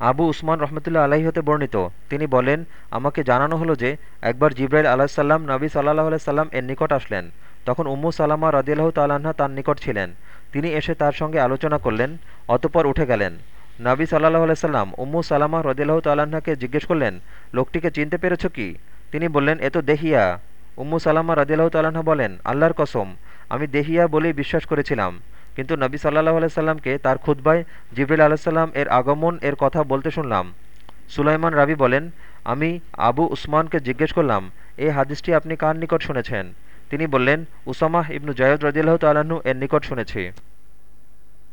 আবু উসমান রহমতুল্লা আলাহি হতে বর্ণিত। তিনি বলেন, আমাকে জানানো হলো যে, একবার জিব্রাইল আলাহিসাল্লাম নবী সাল্লাহ সাল্লাম এর নিকট আসলেন। তখন উম্মু সালামা রদিয়াল্লাহ তাল্লাহা তার নিকট ছিলেন। তিনি এসে তার সঙ্গে আলোচনা করলেন, অতপর উঠে গেলেন। নবী সাল্লাহ সাল্লাম উম্মু সালামা রদিয়াল্লাহ তাল্লাহাকে জিজ্ঞেস করলেন, লোকটিকে চিনতে পেরেছ কি? তিনি বললেন, এ তো দেহিয়া। উম্মু সালামা রদিয়াল্লাহ তাল্লাহা বলেন, আল্লাহর কসম, আমি দেহিয়া বলেই বিশ্বাস করেছিলাম। কিন্তু নবী সাল্লাহ আলাইসাল্লামকে তার খুদ্বায় জিবরিল আলাহিসাল্লাম এর আগমন এর কথা বলতে শুনলাম। সুলাইমান রাবি বলেন, আমি আবু উসমানকে জিজ্ঞেস করলাম, এই হাদিসটি আপনি কার নিকট শুনেছেন? তিনি বললেন, উসামাহ ইবনু জয়দ রদিল্লাহ তাল্লাহ্ন এর নিকট শুনেছি।